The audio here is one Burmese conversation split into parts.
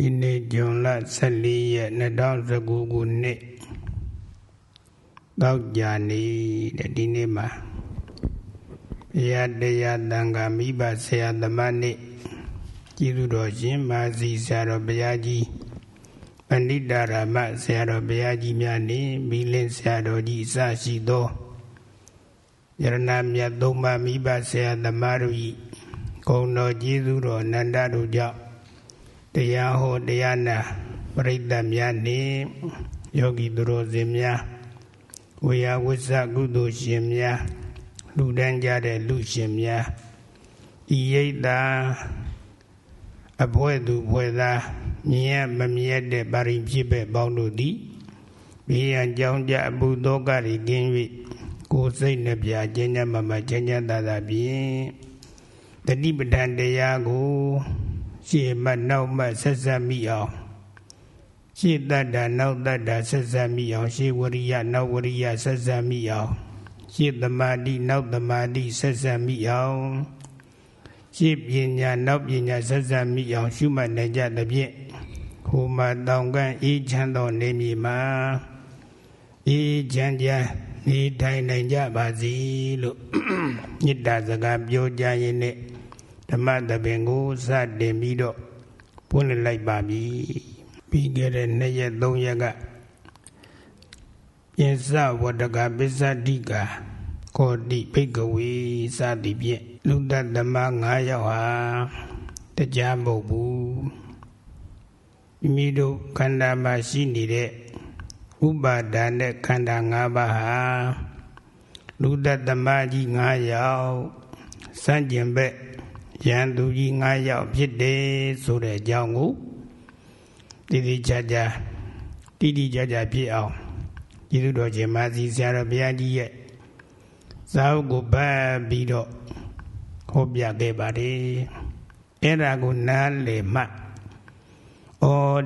ဒီနေ့ဂျွန်လ14ရက်2019ခုနှစ်တောက်ကြနေတဲ့ဒီနေ့မှာဘုရားတရားတန်ခါမိဘဆရာသမားနေ့ကျေးဇူးတော်ရှင်မာစီဆရာတော်ဘုရားကြီးပဏိတာရမဆရာတော်ဘုရားကြီးများနှင့်မိလင်းဆရာတော်ကြီးအစရှိသောယရဏမြတ်သုံးပါးမိဘဆရာသမားတို့၏ဂုဏ်တော်ကျေးဇူးတော်အနန္တတို့ကြောင့် တရားဟောတရားနာပရိသတ်များနှင့်ယောဂီသူတော်စင်များဝေယဝိဇကုသိုလ်ရှင်များလူတန်းကြတဲ့လူရှင်များဤရိတ်တာအဖွဲသူဖွဲသားမြင်ရမမြတ်တဲ့ပါရင်ဖြစ်ပဲပေါင်းတို့သည်ဘေးရန်ကြောင်းကြအပူသောကရီကင်း၍ကိုယ်စိတ်နှပြကျဉ်းကျမမကျဉ်းကျသာသာဖြင့်တတိပဋ္ဌာန်တရားကို ရှေ့မှနောက်မှဆက်ဆက်မိအောင်ရှေ့တတ္တာနောက်တတ္တာဆက်ဆက်မိအောင်ရှေ့ဝရိယနောက်ဝရိယဆက်ဆက်မိအောင်ရှေ့သမာဓိနောက်သမာဓိဆက်ဆက်မိအောင်ရှေ့ပညာနောက်ပညာဆက်ဆက်မိအောင်ရှုမှတ်နိုင်ကြသဖြင့်ဟိုမှာတောင်ကန်းအေးချမ်းသောနေမြေမှာအေးချမ်းချမ်းနေထိုင်နိုင်ကြပါစေလို့မေတ္တာစကားပြောကြရင်နဲ့ ဓမ္မသဘင်ကိုစတင်ပြီးတော့ပွင့်လိုက်ပါပြီပြီးခဲ့တဲ့နှစ်ရက်သုံးရက်ကပြင်စဝတ္တကပစ္စတိကာကောတိဘိကဝေစသည်ဖြင့်လူတ္တသမ9ယောက်ဟာတရားမဟုတ်ဘူးမိမိတို့ခန္ဓာမှာရှိနေတဲ့ဥပါဒါနဲ့ခန္ဓာ၅ပါးဟာလူတ္တသမကြီး9ယောက်စัจကျင်ဘက် ရန်သူကြီး9ယောက်ဖြစ်တယ်ဆိုတဲ့အကြောင်းကိုတိတိကျကျတိတိကျကျဖြစ်အောင်ကျေးဇူးတော်ရှင်မာစီဆရာတော်ဘုရားကြီးရဲ့ဇာတ်ကိုပတ်ပြီးတော့ဟောပြခဲ့ပါတယ်အဲ့ဒါကိုနားလည်မှဩ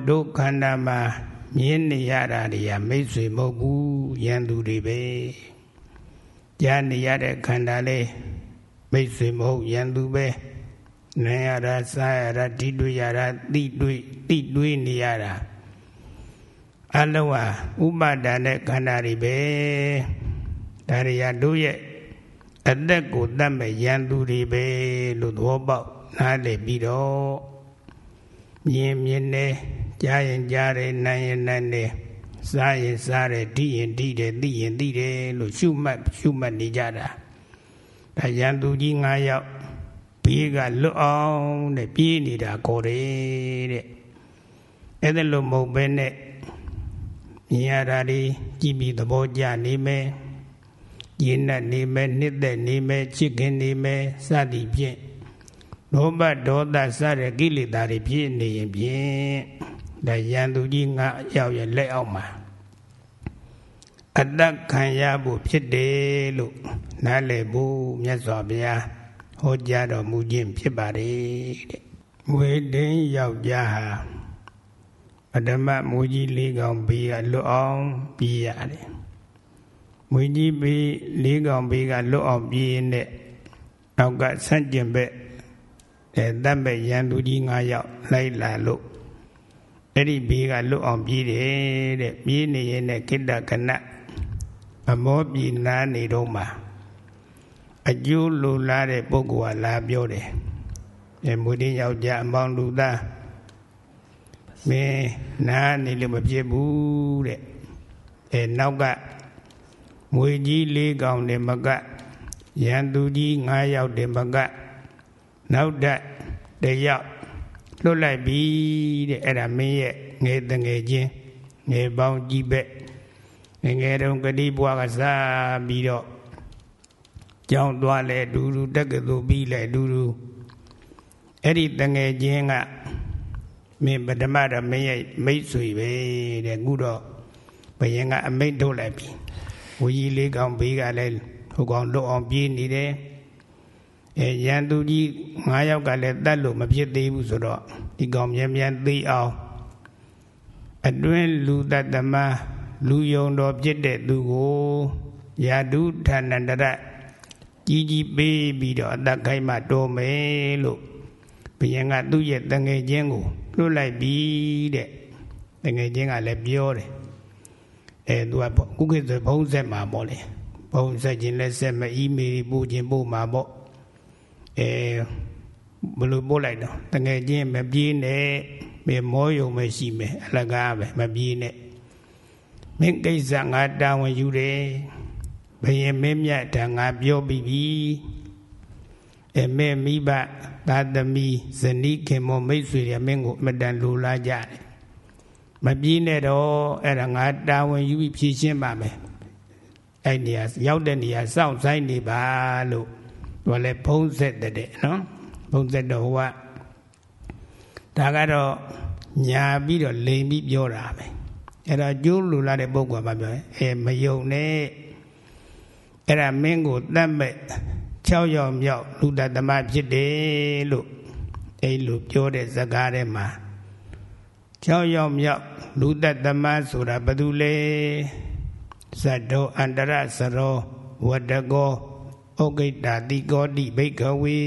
ဒုက္ခန္ဓာမှာမြင်နေရတာတွေကမိတ်ဆွေမဟုတ်ဘူးရန်သူတွေပဲကြားနေရတဲ့ခန္ဓာလေးမိတ်ဆွေမဟုတ်ရန်သူပဲ နာရတာစားရတာဒီတွေ့ရတာသိတွေ့သိတွေးနေရတာအလုံးဟာဥပါဒာနဲ့ခန္ဓာတွေပဲဒါရီယာတို့ရဲ့အသက်ကိုတတ်မဲ့ရန်သူတွေပဲလို့သဘောပေါက်နားလည်ပြီးတော့မြင်မြင်နဲ့ကြားရင်ကြားတယ်နားရင်နားတယ်စားရင်စားတယ်ထိရင်ထိတယ်သိရင်သိတယ်လို့ရှုမှတ်ရှုမှတ်နေကြတာဒါရန်သူကြီး၅ယောက် ဘေးကလွတ်အောင်တဲ့ပြေးနေတာကိုယ်တယ်တဲ့အဲ့ဒါလို့မဟုတ်ပဲနဲ့မြင်ရတာဒီကြည်ပြီးသဘောကျနေမယ်ရင်းနဲ့နေမယ်နှစ်သက်နေမယ်ချစ်ခင်နေမယ်စသည်ဖြင့်လောဘဒေါသစတဲ့ကိလေသာတွေဖြစ်နေရင်ဖြင့်ဒါရန်သူကြီးငါရောက်ရဲ့လက်အောက်မှာအတ္တခံရဖို့ဖြစ်တယ်လို့နားလည်ဖို့မြတ်စွာဘုရား ဟောကြားတော်မူခြင်းဖြစ်ပါတယ်တဲ့မွေတင်းယောက်ျားဟာပထမမူကြီးလေးကောင်ဘေးကလွတ်အောင်ပြေးရတယ်မွေကြီးဘေးလေးကောင်ဘေးကလွတ်အောင်ပြေးတဲ့နောက်ကဆန့်ကျင်ဘက်အဲတတ်မဲ့ရန်သူကြီး၅ယောက်လိုက်လာလို့အဲ့ဒီဘေးကလွတ်အောင်ပြေးတယ်တဲ့ပြေးနေရင်နဲ့ကိတ္တကနအမောပြည်နာနေတော့မှာ အကျိုးလိုလားတဲ့ပုဂ္ဂိုလ်ကလာပြောတယ်။အဲမူတင်းယောက်ျားအမောင်လူသားမင်းနားနေလို့မဖြစ်ဘူးတဲ့။အဲနောက်ကမွေကြီးလေးကောင်တယ်မကရန်သူကြီး9ယောက်တယ်မကနောက်တက်တယောက်လွတ်လိုက်ပြီတဲ့အဲ့ဒါမင်းရဲ့ငယ်တငယ်ချင်းငယ်ပေါင်းကြီးပဲငငယ်တုန်းကတိဘွားကစားပြီးတော့ ကျောင်းသွားလဲဒူဒူတက္ကသိုလ်ပြီးလဲဒူဒူအဲ့ဒီတငယ်ချင်းကမင်းပထမတော့မင်းရဲ့မိတ်ဆွေပဲတဲ့ခုတော့ဘယင်ကအမိတ်ထုတ်လိုက်ပြီဝကြီးလေးကောင်ဘေးကလည်းဟိုကောင်လွတ်အောင်ပြေးနေတယ်အဲရန်သူကြီး9ယောက်ကလည်းတတ်လို့မဖြစ်သေးဘူးဆိုတော့ဒီကောင်မြန်မြန်သိအောင်အတွင်းလူတတမလူယုံတော်ဖြစ်တဲ့သူကိုယာတုဌာနန္တရ ကြီးကြီးပေးပြီးတော့အသက်ခိုင်းမှတော်မယ်လို့ဘုရင်ကသူ့ရဲ့တငယ်ချင်းကိုလွတ်လိုက်ပြီတဲ့တငယ်ချင်းကလည်းပြောတယ်အဲသူကကုကိဆိုဘုံဆက်မှာပေါ့လေဘုံဆက်ခြင်းလက်ဆက်မအီးမေးပို့ခြင်းပို့မှာပေါ့အဲဘလို့ပို့လိုက်တော့တငယ်ချင်းမပြေးနဲ့မေမောယုံမရှိမယ်အလကားပဲမပြေးနဲ့မင်းကိစ္စငါတာဝန်ယူတယ် ဘယင်မင်းမြတ်တန်ငါပြောပြီးပြီအမေမိဘသာသမီဇနီးခင်မောမိတ်ဆွေရမင်းကိုအမတန်လိုလားကြတယ်မပြေးနဲ့တော့အဲ့ဒါငါတာဝန်ယူပြီးဖြည့်ရှင်းပါမယ်အဲ့နေရာရောက်တဲ့နေရာစောင့်ဆိုင်နေပါလို့သူကလည်းဖုံးဆက်တဲ့နော်ဖုံးဆက်တော့ဟိုကဒါကတော့ညာပြီးတော့လိန်ပြီးပြောတာပဲအဲ့ဒါကျိုးလူလာတဲ့ပုဂ္ဂိုလ်ကပြောအဲမယုံနဲ့ အဲ့ဒါမင်းကိုတတ်မဲ့6ယောက်မြောက်လူတသမဖြစ်တယ်လို့အဲ့လိုပြောတဲ့ဇကားထဲမှာ6ယောက်မြောက်လူတသမဆိုတာဘာတူလဲဇတ်တော်အန္တရစရောဝတ္တကောဩဂိတတိကောတိဘိကဝေ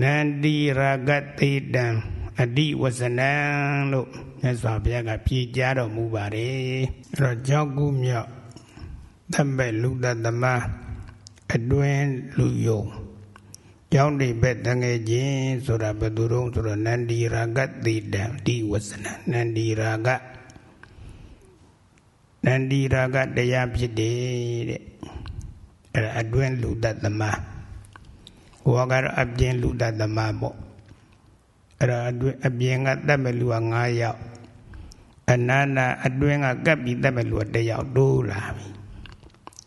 နန္တိရာဂတိတံအတိဝဇနံလို့မြတ်စွာဘုရားကဖြေကြားတော်မူပါတယ်အဲ့တော့ကြောက်ကူးမြောက် သဗ္ဗလူတသမအတွင်းလူယုံကျောင်းနေဘက်တငယ်ချင်းဆိုတာဘယ်သူတုံးဆိုတော့နန္ဒီရာဂတိတံဒီဝဇနနန္ဒီရာဂနန္ဒီရာဂတရားဖြစ်တယ်တဲ့အဲ့ဒါအတွင်းလူတသမဟိုကတော့အပြင်လူတသမပေါ့အဲ့ဒါအတွင်းအပြင်ကတတ်မဲ့လူက9ယောက်အနန္နာအတွင်းကကပ်ပြီးတတ်မဲ့လူက1ယောက်တိုးလာပြီ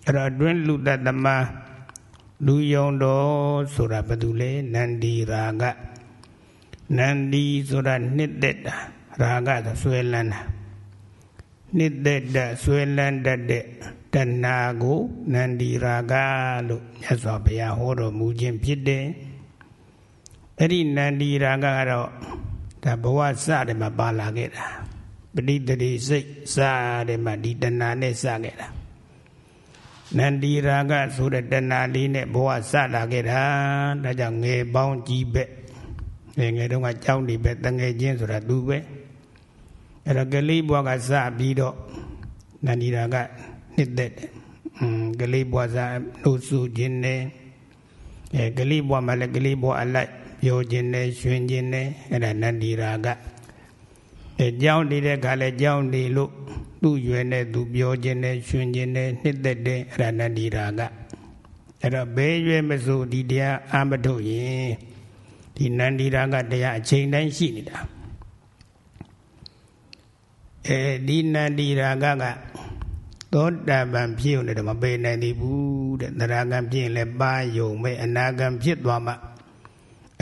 အဲ့တော့အတွင်းလူတသမလူယုံတော်ဆိုတာဘာတူလဲနန္ဒီရာဂနန္ဒီဆိုတာနှစ်သက်တာရာဂဆိုဆွဲလန်းတာနှစ်သက်တာဆွဲလန်းတတ်တဲ့တဏှာကိုနန္ဒီရာဂလို့မြတ်စွာဘုရားဟောတော်မူခြင်းဖြစ်တယ်အဲ့ဒီနန္ဒီရာဂကတော့ဒါဘဝစတယ်မှာပါလာခဲ့တာပဋိတတိစိတ်စတယ်မှာဒီတဏှာနဲ့စခဲ့တာ နန္ဒီရာဂဆိုတဲ့တဏှာလေးနဲ့ဘဝစလာခဲ့တာဒါကြောင့်ငယ်ပေါင်းကြီးပဲငယ်ငယ်တုန်းကကြောက်နေပဲတငယ်ချင်းဆိုတာသူပဲအဲ့တော့ကလေးဘဝကစပြီးတော့နန္ဒီရာဂနှစ်သက်တယ်อืมကလေးဘဝစနှုတ်ဆုခြင်းနဲ့အဲကလေးဘဝမှာလည်းကလေးဘဝအလိုက်ပြောခြင်းနဲ့ရွှင်ခြင်းနဲ့အဲ့ဒါနန္ဒီရာဂ အဲကြောင်းနေတဲ့ခါလဲကြောင်းနေလို့သူ့ရွယ်နဲ့သူပြောခြင်းနဲ့ရွှင်ခြင်းနဲ့နှစ်သက်တဲ့အဲ့ဒါနန္ဒီရာဂအဲ့တော့ဘယ်ရွယ်မဆိုဒီတရားအာမထုတ်ရင်ဒီနန္ဒီရာဂတရားအချိန်တိုင်းရှိနေတာအဲဒီနန္ဒီရာဂကသောတာပန်ဖြစ်ုံနဲ့တော့မပေနိုင်သေးဘူးတဲ့သရဂံဖြစ်ရင်လည်းပါယုံမဲ့အနာဂံဖြစ်သွားမှ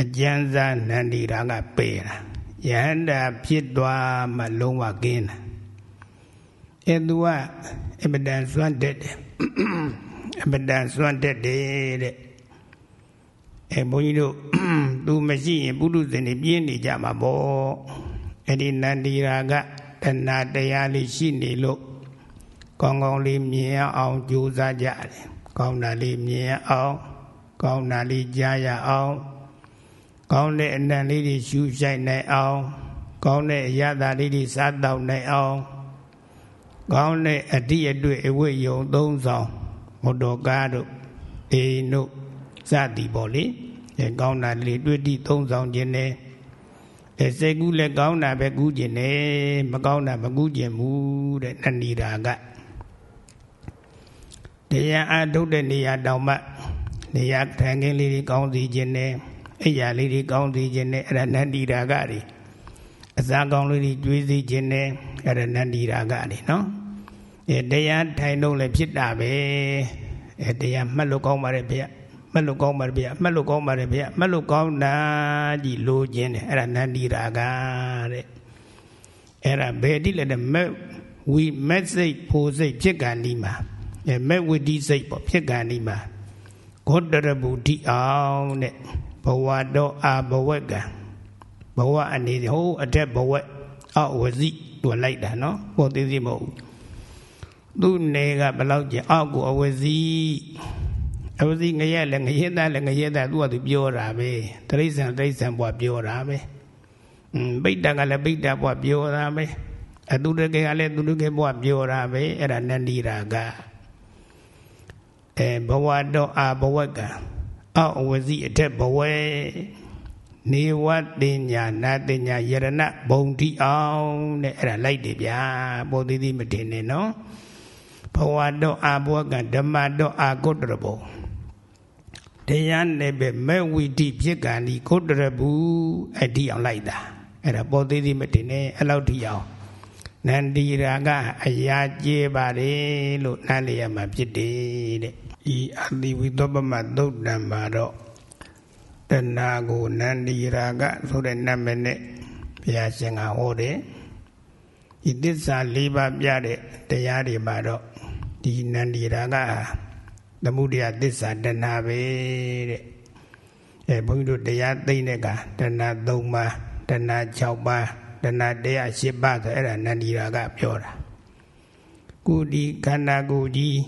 အကျဉ်းစားနန္ဒီရာဂပေတာ ယဟန္တာဖြစ်သွားမှလုံးဝကင်းတာအဲသူကအမတန်စွန့်တက်တယ်အမတန်စွန့်တက်တယ်တဲ့အဲဘုန်းကြီးတို့သူမရှိရင်ပုထုဇဉ်တွေပြင်းနေကြမှာပေါ့အဲ့ဒီနန္ဒီရာကတဏတရားလေးရှိနေလို့ကောင်းကောင်းလေးမြင်အောင်ကြိုးစားကြတယ်ကောင်းတာလေးမြင်အောင်ကောင်းတာလေးကြားရအောင် ကောင်းတဲ့အနံလေးတွေရှူဆိုင်နိုင်အောင် ကောင်းတဲ့အရသာလေးတွေစားတော့နိုင်အောင်ကောင်းတဲ့အတိအတွေ့အဝိယုံသုံးဆောင်မော်တော်ကားတို့အိမ်တို့စသည်ပေါ့လေအဲကောင်းတာလေးတွေ့တိသုံးဆောင်ခြင်းနဲ့အဲစိတ်ကူးလည်းကောင်းတာပဲကူးခြင်းနဲ့မကောင်းတာမကူးခြင်းဘူးတဲ့နဏီရာကတရားအထုတ်တဲ့နေရာတောင်မှနေရာထိုင်ခင်းလေးတွေကောင်းစီခြင်းနဲ့ အိယာလေးတွေကောင်းစီခြင်းနဲ့အဲ့ဒါနန္ဒီရာဂတွေအစာကောင်းလေးတွေကျွေးစီခြင်းနဲ့အဲ့ဒါနန္ဒီရာဂတွေနော်အဲတရားထိုင်တော့လည်းဖြစ်တာပဲအဲတရားမှတ်လို့ကောင်းပါတယ်ဗျမှတ်လို့ကောင်းပါတယ်ဗျမှတ်လို့ကောင်းပါတယ်ဗျမှတ်လို့ကောင်းတာကြီးလိုခြင်းတယ်အဲ့ဒါနန္ဒီရာဂတဲ့အဲ့ဒါဘယ်တိလဲတဲ့မဲ့ဝီမက်စိတ်ဖိုစိတ်ဖြစ်ကန်ဒီမှာအဲမဲ့ဝိတိစိတ်ပေါ့ဖြစ်ကန်ဒီမှာဂေါတရဗုဒ္ဓိအောင်တဲ့ ဘဝတော့အာဘဝကံဘဝအနေဟိုးအထက်ဘဝအောက်ဝစီသူလိုက်တာနော်ဟိုသိသိမဟုတ်သူ့နေကဘလောက်ကျအောက်ကိုအဝစီအဝစီငရဲလည်းငရဲသားလည်းငရဲသားသူကသူပြောတာပဲတရိษံတရိษံဘွားပြောတာပဲ อืมပိဋကကလည်းပိဋကဘဝပြောတာပဲအတုတကေကလည်းသူတကေဘဝပြောတာပဲအဲ့ဒါနန္ဒီရာကအဲဘဝတော့အာဘဝက အောက်အဝစီအထက်ဘဝနေဝတင်ညာနာတင်ညာယရဏဘုံတိအောင်တဲ့အဲ့ဒါလိုက်တယ်ဗျာပေါ်သေးသေးမတင်နဲ့နော်ဘဝတော့အာဘဝကဓမ္မတော့အာကုတ္တရဘုံတရားနဲ့ပဲမဲ့ဝီတိဖြစ်ကံဒီကုတ္တရဘူးအတိအောင်လိုက်တာအဲ့ဒါပေါ်သေးသေးမတင်နဲ့အဲ့လောက်ထိအောင် နန္ဒီရာကအရာကျေပါတယ်လို့နားလည်ရမှာဖြစ်တယ်တဲ့ဤအတိဝိသောပမသုတ်တံမှာတော့တဏှာကိုနန္ဒီရာကဆိုတဲ့နာမည်နဲ့ဘုရားရှင်ကဟောတယ်ဤသစ္စာ၄ပါးပြတဲ့တရားတွေမှာတော့ဒီနန္ဒီရာကသမုဒယသစ္စာတဏှာပဲတဲ့အဲဘုန်းကြီးတို့တရားသိတဲ့ကတဏှာ၃ပါးတဏှာ6ပါး တဏှာတရား၈ပါးဆိုအဲ့ဒါနန္ဒီရာကပြောတာကုဒီခန္ဓာကိုယ်ကြီး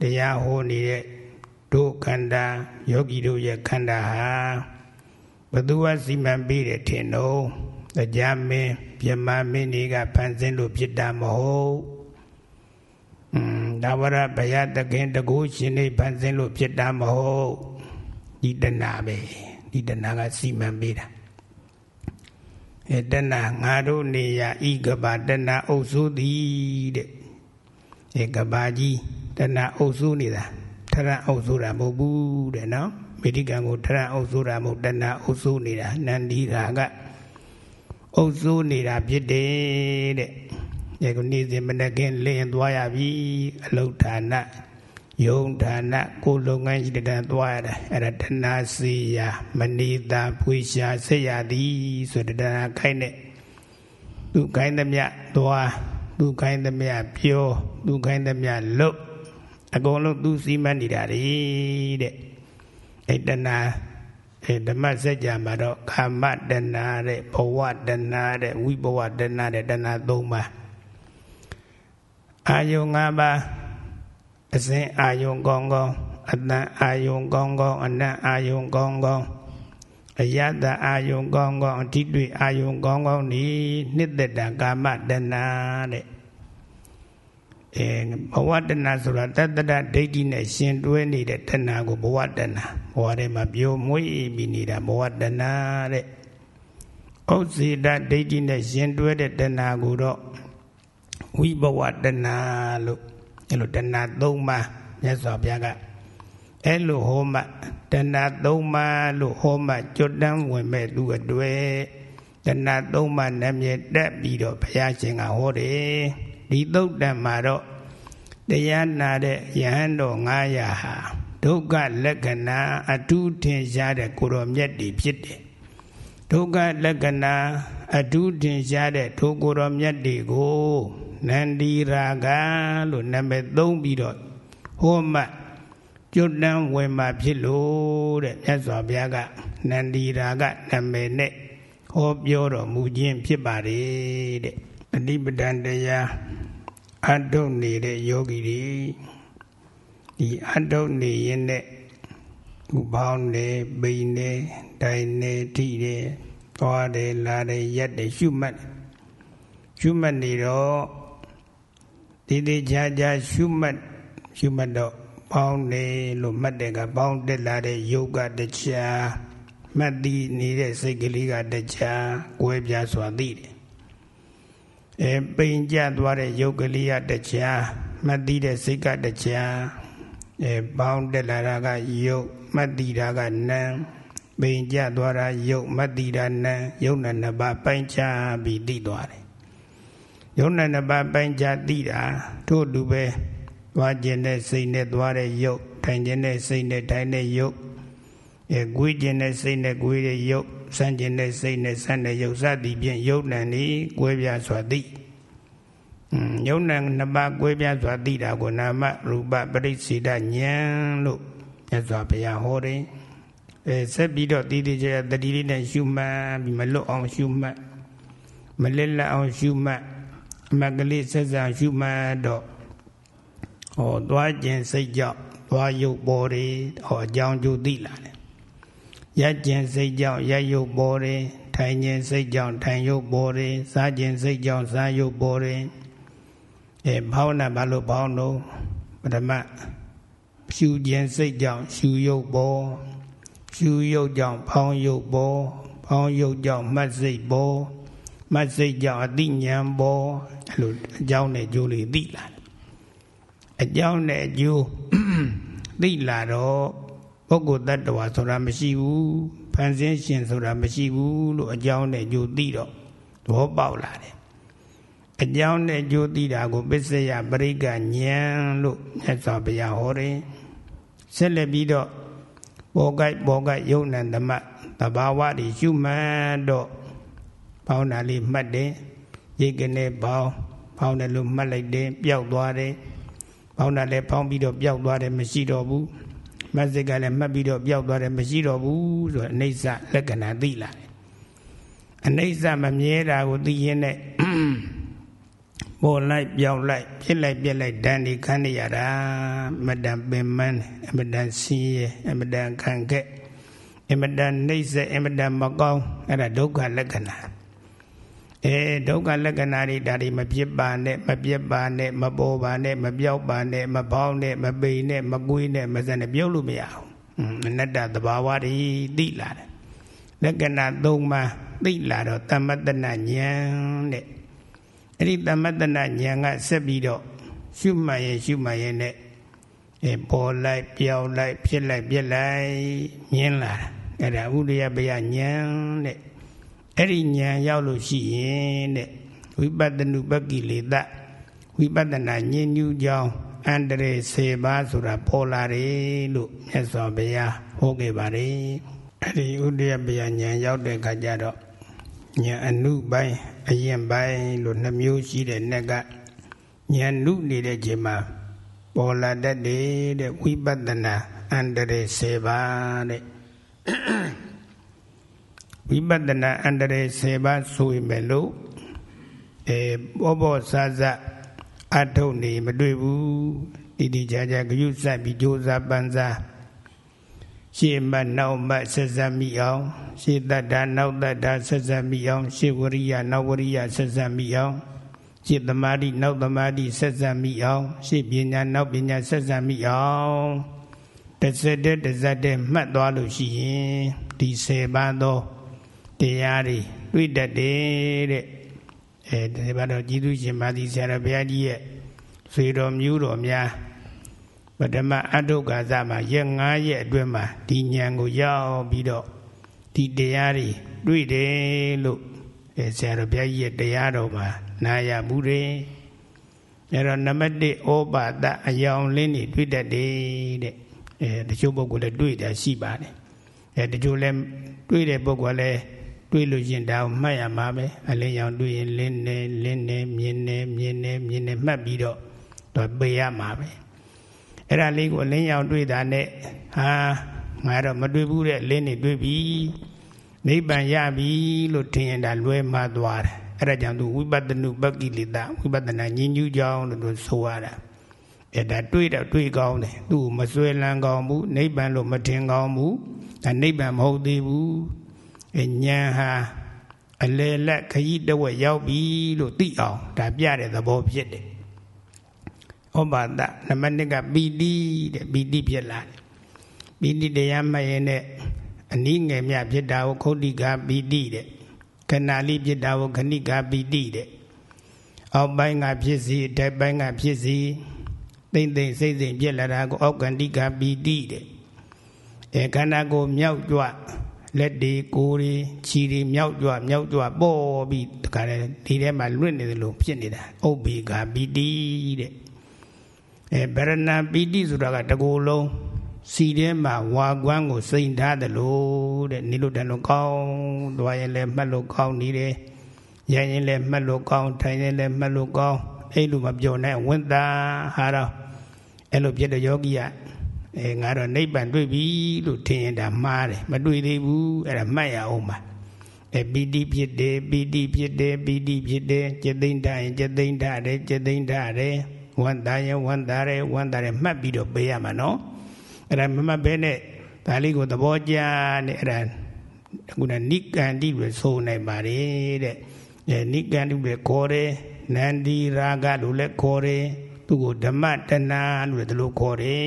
တရားဟောနေတဲ့ဒုခန္ဓာယောဂီတို့ရဲ့ခန္ဓာဟာဘသူကစီမံပေးတယ်ထင်တော့တရားမင်းပြမမင်းတွေကဖန်ဆင်းလို့ဖြစ်တာမဟုတ်อืมဒါဝရဘယတခင်တကူရှင်နေဖန်ဆင်းလို့ဖြစ်တာမဟုတ်ဒီတဏပဲဒီတဏကစီမံပေးတာ အဲတဏငါတို့နေရဤကဘာတဏအုပ်စုသည်တဲ့အဲကဘာကြီးတဏအုပ်စုနေတာထရအုပ်စုတာမဟုတ်ဘူးတဲ့နော်မေဒီကံကိုထရအုပ်စုတာမဟုတ်တဏအုပ်စုနေတာနန္ဒီရာကအုပ်စုနေတာဖြစ်တယ်တဲ့ဒီကနေ့စဉ်မနေ့ကလင်းသွားရပြီအလုဌာန ယုံဌာနကိုလုပ်ငန်းရှိတဲ့တန်းသွားရတာအဲ့ဒါတဏစီယာမနီတာဖွေရှာဆက်ရသည်ဆိုတဲ့တဏခိုင်းတဲ့သူခိုင်းသမျှသွားသူခိုင်းသမျှပြောသူခိုင်းသမျှလုပ်အကုန်လုံးသူစီမံနေတာလေတဲ့အဲ့တဏအဲဓမ္မစကြာမှာတော့ကာမတဏတဲ့ဘဝတဏတဲ့ဝိဘဝတဏတဲ့တဏ၃ပါးအာယုံ၅ပါး အစဉ်အာယုံကောင်းကောင်းအတန်အာယုံကောင်းကောင်းအနတ်အာယုံကောင်းကောင်းအယတအာယုံကောင်းကောင်းအတိတွေ့အာယုံကောင်းကောင်းဤနှစ်သက်တာကာမတဏတဲ့အဲဘဝတဏဆိုတာတတ္တရဒိဋ္ဌိနဲ့ရှင်တွဲနေတဲ့တဏကိုဘဝတဏဘဝထဲမှာပြောမွေးပြီးနေတာဘဝတဏတဲ့ဥစ္စေတဒိဋ္ဌိနဲ့ရှင်တွဲတဲ့တဏကိုတော့ဝိဘဝတဏလို့ အဲလိုတဏသုံးပါးမြတ်စွာဘုရားကအဲလိုဟောမှတဏသုံးပါးလို့ဟောမှကြွတန်းဝင်မဲ့လူအတွေ့တဏသုံးပါးနာမည်တက်ပြီးတော့ဘုရားရှင်ကဟောတယ်ဒီသုတ်တံမှာတော့တရားနာတဲ့ယဟန်တော်900ဟာဒုက္ခလက္ခဏာအထူးထင်ရှားတဲ့ကိုရောမြတ်တွေဖြစ်တယ်ဒုက္ခလက္ခဏာ အထူးထင်ရှားတဲ့ထိုကိုရောမြတ်တွေကိုနန္ဒီရာဂလို့နာမည်သုံးပြီးတော့ဟောမှကျွတ်တန်းဝင်မှဖြစ်လို့တဲ့မြတ်စွာဘုရားကနန္ဒီရာဂနာမည်နဲ့ဟောပြောတော်မူခြင်းဖြစ်ပါတယ်တဲ့အနိပဒံတရားအတုနေတဲ့ယောဂီတွေဒီအတုနေရင်နဲ့ဥပေါင်းနေပိန်နေတိုင်နေထိတယ် သွားတယ်လာတယ်ရက်တယ်ရှုမှတ်ရှုမှတ်နေတော့ဒီဒီချာချာရှုမှတ်ရှုမှတ်တော့ပေါင်းနေလို့မှတ်တယ်ကပေါင်းတက်လာတဲ့ယုတ်ကတခြားမှတ်တည်နေတဲ့စိတ်ကလေးကတခြားကွဲပြားစွာသိတယ်အဲပိန်ကျသွားတဲ့ယုတ်ကလေးကတခြားမှတ်တည်တဲ့စိတ်ကတခြားအဲပေါင်းတက်လာတာကယုတ်မှတ်တည်တာကနံ ပိန်ကျသွားတာယုတ်မှတ်တည်တာနံယုတ်နဲ့နှစ်ပါးပိုင်းခြားပြီးသိသွားတယ်ယုတ်နဲ့နှစ်ပါးပိုင်းခြားသိတာတို့လူပဲသွားခြင်းနဲ့စိတ်နဲ့သွားတဲ့ယုတ်ထိုင်ခြင်းနဲ့စိတ်နဲ့ထိုင်တဲ့ယုတ်အဲကွေးခြင်းနဲ့စိတ်နဲ့ကွေးတဲ့ယုတ်စမ်းခြင်းနဲ့စိတ်နဲ့စမ်းတဲ့ယုတ်စသည်ဖြင့်ယုတ်နံဤကွဲပြားစွာသိယုံနံနှစ်ပါးကွဲပြားစွာသိတာကိုနာမရူပပရိစ္ဆေဒဉာဏ်လို့မြတ်စွာဘုရားဟောတယ် အဲဆက်ပြီးတော့တည်တည်ကြတတိလေးနဲ့ရှုမှတ်ပြီးမလွတ်အောင်ရှုမှတ်မလက်လက်အောင်ရှုမှတ်အမကလေးဆက်ဆံရှုမှတ်တော့ဟောသွားခြင်းစိတ်ကြောင့်သွားရုပ်ပေါ်တယ်ဟောအကြောင်းကျိုးသိလာတယ်ရက်ကျင်စိတ်ကြောင့်ရက်ရုပ်ပေါ်တယ်ထိုင်ခြင်းစိတ်ကြောင့်ထိုင်ရုပ်ပေါ်တယ်စားခြင်းစိတ်ကြောင့်စားရုပ်ပေါ်တယ်အဲဘောင်းနာဘာလို့ဘောင်းတော့ပထမရှူခြင်းစိတ်ကြောင့်ရှူရုပ်ပေါ် ရှူရုပ်ကြောင့်ဖောင်းရုပ်ပေါ်ဖောင်းရုပ်ကြောင့်မှတ်စိတ်ပေါ်မှတ်စိတ်ကြောင့်အတိညာပေါ်အဲ့လိုအကြောင်းနဲ့အကျိုးလေးသိလာတယ်အကြောင်းနဲ့အကျိုးသိလာတော့ပုဂ္ဂိုလ်တ attva ဆိုတာမရှိဘူးဖန်ဆင်းရှင်ဆိုတာမရှိဘူးလို့အကြောင်းနဲ့အကျိုးသိတော့သဘောပေါက်လာတယ်အကြောင်းနဲ့အကျိုးသိတာကိုပစ္စယပရိက္ခဉာဏ်လို့မြတ်စွာဘုရားဟောတယ်ဆက်လက်ပြီးတော့ ပေါ်ကိုက်ပေါ်ကိုက်ယုံနံသမတဘာဝတွေရှုမှတ်တော့ပေါင်းတာလေးမှတ်တယ်ရိတ်ကနေပေါင်းပေါင်းတယ်လို့မှတ်လိုက်တယ်ပျောက်သွားတယ်ပေါင်းတာလည်းပေါင်းပြီးတော့ပျောက်သွားတယ်မရှိတော့ဘူးမတ်စိတ်ကလည်းမှတ်ပြီးတော့ပျောက်သွားတယ်မရှိတော့ဘူးဆိုတော့အနိစ္စလက္ခဏာသိလာတယ်အနိစ္စမမြဲတာကိုသိရင်နဲ့ ပေါ်လိုက်ပြောင်းလိုက်ဖြစ်လိုက်ပြက်လိုက်တန်ဒီခန်းနေရတာမတန်ပင်မန်းအမတန်ဆင်းရဲအမတန်ခံခဲ့အမတန်နှိမ့်ဆက်အမတန်မကောင်းအဲ့ဒါဒုက္ခလက္ခဏာအဲဒုက္ခလက္ခဏာတွေဒါတွေမပြစ်ပါနဲ့မပြစ်ပါနဲ့မပေါ်ပါနဲ့မပြောက်ပါနဲ့မပေါင်းနဲ့မပိန်နဲ့မကွေးနဲ့မစက်နဲ့ပြုတ်လို့မရဘူးအနတ္တသဘာဝတွေသိလာတယ်လက္ခဏာ၃ပါးသိလာတော့တမတနာဉာဏ်တဲ့ အဲ့ဒီတမတနာဉာဏ်ကဆက်ပြီးတော့ရှုမှတ်ရင်ရှုမှတ်ရင်နဲ့အဲပေါ်လိုက်ပြောင်းလိုက်ဖြစ်လိုက်ပြက်လိုက်မြင်လာတာအဲ့ဒါဥဒယပယဉာဏ်တဲ့အဲ့ဒီဉာဏ်ရောက်လို့ရှိရင်တဲ့ဝိပဿနုပကိလေသဝိပဿနာဉာဏ်ညူကြောင်းအန္တရေ10ပါးဆိုတာပေါ်လာတယ်လို့မြတ်စွာဘုရားဟောခဲ့ပါတယ်အဲ့ဒီဥဒယပယဉာဏ်ရောက်တဲ့အခါကျတော့ ဉာဏ်အနုပိုင်းအရင်ပိုင်းလို့နှမျိုးရှိတဲ့နက်ကဉာဏ်နုနေတဲ့ချိန်မှာပေါ်လာတတ်တယ်တဲ့ဝိပဿနာအန္တရေ10ပါးတဲ့ဝိပဿနာအန္တရေ10ပါးဆိုရင်ပဲလို့အဲဘောဘောဆာဆာအထုတ်နေမတွေ့ဘူးတိတိကျကျဂယုစိုက်ပြီးကြိုးစားပန်းစား ရှေ့မှနောက်မှဆက်ဆက်မိအောင်ရှေ့တတ္တာနောက်တတ္တာဆက်ဆက်မိအောင်ရှေ့ဝရိယနောက်ဝရိယဆက်ဆက်မိအောင်ရှေ့သမာဓိနောက်သမာဓိဆက်ဆက်မိအောင်ရှေ့ပညာနောက်ပညာဆက်ဆက်မိအောင်တစ်စက်တည်းတစ်စက်တည်းမှတ်သွားလို့ရှိရင်ဒီ10ပါးသောတရားတွေတွေ့တတ်တယ်တဲ့အဲဒီဘာတော့ကြည်သူရှင်မာသီဆရာတော်ဘုရားကြီးရဲ့ဆွေတော်မျိုးတော်များ ပထမအတုက္ခသမှာရက်9ရက်အတွင်းမှာဒီဉာဏ်ကိုရောက်ပြီးတော့ဒီတရားတွေတွေ့တယ်လို့အဲဆရာတော်ဘုရားကြီးရဲ့တရားတော်မှာနာရမှုတွေအဲတော့နံပါတ်1ဩပါဒအယောင်လင်းတွေတွေ့တတ်တယ်တဲ့အဲတချို့ပုဂ္ဂိုလ်လည်းတွေ့တာရှိပါတယ်အဲတချို့လည်းတွေ့တဲ့ပုဂ္ဂိုလ်လည်းတွေးလို့ရင်ဒါကိုမှတ်ရမှာပဲအလင်းရောင်တွေးရင်လင်းနေလင်းနေမြင်နေမြင်နေမြင်နေမှတ်ပြီးတော့တော့ပေးရမှာပဲ အဲ့ဒါလေးကိုအလင်းရောင်တွေးတာနဲ့ဟာငါတော့မတွေးဘူးတဲ့လင်းနေတွေးပြီနိဗ္ဗာန်ရပြီလို့ထင်ရင်ဒါလွဲမှားသွားတယ်အဲ့ဒါကြောင့်သူဝိပဿနုပကိလေသာဝိပဿနာဉာဏ်ညူးကြောင်းလို့ဆိုရတာအဲ့ဒါတွေးတော့တွေးကောင်းတယ်သူ့မဆွဲလန်းကောင်းဘူးနိဗ္ဗာန်လို့မထင်ကောင်းဘူးဒါနိဗ္ဗာန်မဟုတ်သေးဘူးဉာဏ်ဟာအလေလက်ခရီးတဝက်ရောက်ပြီလို့သိအောင်ဒါပြတဲ့သဘောဖြစ်တယ်။ ဩဘာဒနမနစ်ကပီတိတဲ့ပီတိဖြစ်လာတယ်။ပီတိတရားမှတ်ရင်နဲ့အနည်းငယ်မြဖြစ်တာကိုခုတ်တိကပီတိတဲ့။ခဏလေးဖြစ်တာကိုခဏိကပီတိတဲ့။အောက်ပိုင်းကဖြစ်စီအထက်ပိုင်းကဖြစ်စီသိမ့်သိမ့်စိတ်စိတ်ဖြစ်လာတာကိုအောက်ကန္တိကပီတိတဲ့။အဲခန္ဓာကိုမြောက်ကြွလက်တွေကိုယ်တွေခြေတွေမြောက်ကြွမြောက်ကြွပေါ်ပြီးတခါလေဒီထဲမှာလွတ်နေတယ်လို့ဖြစ်နေတာဥပ္ပေကပီတိတဲ့ အဲဗရဏပီတိဆိုတာကတကူလုံးစီထဲမှာဝါကွမ်းကိုစိန်ထားတယ်လို့တဲ့နေလို့တန်လို့ကောင်းသွားရင်လည်းမှတ်လို့ကောင်းနေတယ်ရရင်လည်းမှတ်လို့ကောင်းထိုင်ရင်လည်းမှတ်လို့ကောင်းအဲ့လိုမပြောနဲ့ဝန်တာဟာတော့အဲ့လိုဖြစ်တဲ့ယောဂီကအဲငါတော့နိဗ္ဗာန်တွေ့ပြီလို့ထင်ရင်ဒါမှားတယ်မတွေ့သေးဘူးအဲ့ဒါမှတ်ရအောင်ပါအဲပီတိဖြစ်တယ်ပီတိဖြစ်တယ်ပီတိဖြစ်တယ်จิตသိမ့်ထားရင်จิตသိမ့်ထားတယ်จิตသိမ့်ထားတယ် ဝန္တာရင်ဝန္တာတယ်ဝန္တာတယ်မှတ်ပြီးတော့ပေးရမှာနော်အဲ့ဒါမမှတ်ဘဲနဲ့ဒါလေးကိုသဘောကျနဲ့အဲ့ဒါအခုကနိကန္တိလို့ဆိုနိုင်ပါတယ်တဲ့အဲနိကန္တိလို့ခေါ်တယ်နန္ဒီရာဂလို့လည်းခေါ်တယ်သူကိုဓမ္မတဏလို့ဒီလိုခေါ်တယ်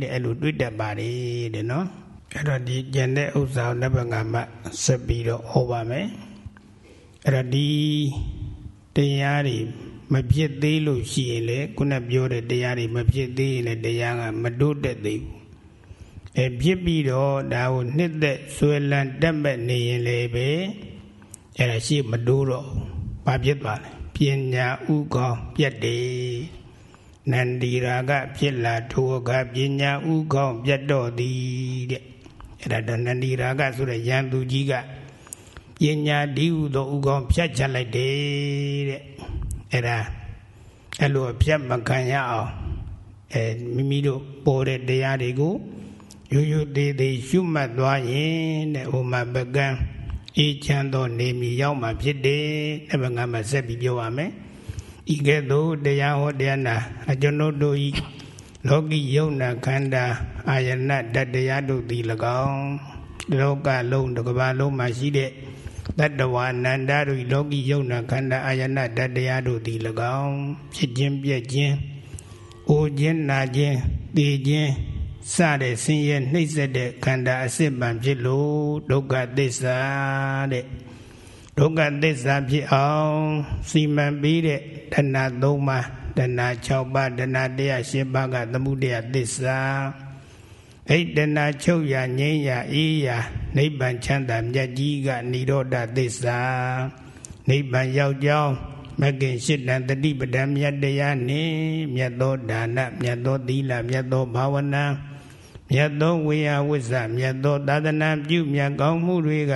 တဲ့အဲ့လိုတွေ့တတ်ပါတယ်တဲ့နော်အဲ့တော့ဒီကျန်တဲ့ဥစ္စာကိုနဘငါမဆက်ပြီးတော့ဟောပါမယ်အဲ့တော့ဒီတရားတွေ မဖြစ်သေးလို့ရှိရင်လေခုနပြောတဲ့တရားတွေမဖြစ်သေးရင်လည်းတရားကမတိုးတက်သေးဘူးအဲဖြစ်ပြီးတော့ဒါကိုနှစ်သက်ဆွဲလန်းတက်မဲ့နေရင်လည်းပဲအဲ့ဒါရှိမတိုးတော့ဘာဖြစ်သွားလဲပညာဥကောင်းပြတ်တယ်နန္ဒီရာကဖြစ်လာထိုကပညာဥကောင်းပြတ်တော့သည်တဲ့အဲ့ဒါနန္ဒီရာကဆိုတဲ့ယံသူကြီးကပညာဒီဟုသောဥကောင်းဖြတ်ချလိုက်တယ်တဲ့ အဲ့ဒါအဲ့လိုအပြတ်မခံရအောင်အဲမိမိတို့ပေါ်တဲ့တရားတွေကိုရိုးရိုးသေးသေးရှုမှတ်သွားရင်တဲ့ဟိုမှာပကံအေးချမ်းသောနေမီရောက်မှဖြစ်တယ်တဲ့ဘငါမှာဆက်ပြီးပြောပါမယ်ဤကဲ့သို့တရားဟောတရားနာအကျွန်ုပ်တို့ဤလောကီယုံနာခန္ဓာအာယနာတတရားတို့သည်၎င်းလောကလုံးတစ်ကမ္ဘာလုံးမှာရှိတဲ့ တတ္တဝါနန္ဒတို့လောကီယုံနာခန္ဓာအာယနာတတရားတို့သည်၎င်းဖြစ်ခြင်းပြည့်ခြင်းအိုခြင်းနာခြင်းသိခြင်းစတဲ့ဆင်းရဲနှိမ့်ဆက်တဲ့ခန္ဓာအစစ်မှန်ဖြစ်လို့ဒုက္ခသစ္စာတဲ့ဒုက္ခသစ္စာဖြစ်အောင်စီမံပြီးတဲ့တဏှာ၃ပါးတဏှာ6ပါးတဏှာတရား10ပါးကသမှုတရားသစ္စာ ဣတနာချုပ်ရငြိမ်းရအေးရနိဗ္ဗာန်ချမ်းသာမြတ်ကြီးကនិရောဓသစ္စာနိဗ္ဗာန်ရောက်ကြောင်းမကင်ရှိတံတတိပဒံမြတ်တရားနှင့်မြတ်သောဒါနမြတ်သောသီလမြတ်သောဘာဝနာမြတ်သောဝေယဝိဇ္ဇမြတ်သောသာသနာပြုမြတ်ကောင်းမှုတွေက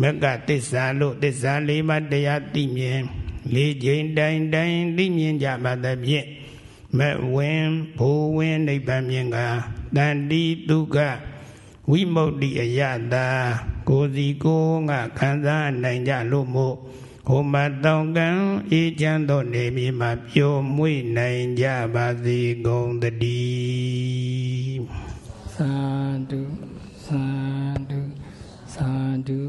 မကသစ္စာလို့သစ္စာလေးပါးတရားသိမြင်လေးချိန်တိုင်တိုင်သိမြင်ကြပါသဖြင့် မဝင်ဘူဝင်နိဗ္ဗာန်မြင်ကတန်တိဒုက္ခဝိမု ക്തി အယတာကိုစီကိုငါခံစားနိုင်ကြလို့မို့ဟိုမတောင်ကံအေးချမ်းသောနေမည်မှာပျော်မွေ့နိုင်ကြပါစေကုန်သတည်းသာဓုသာဓုသာဓု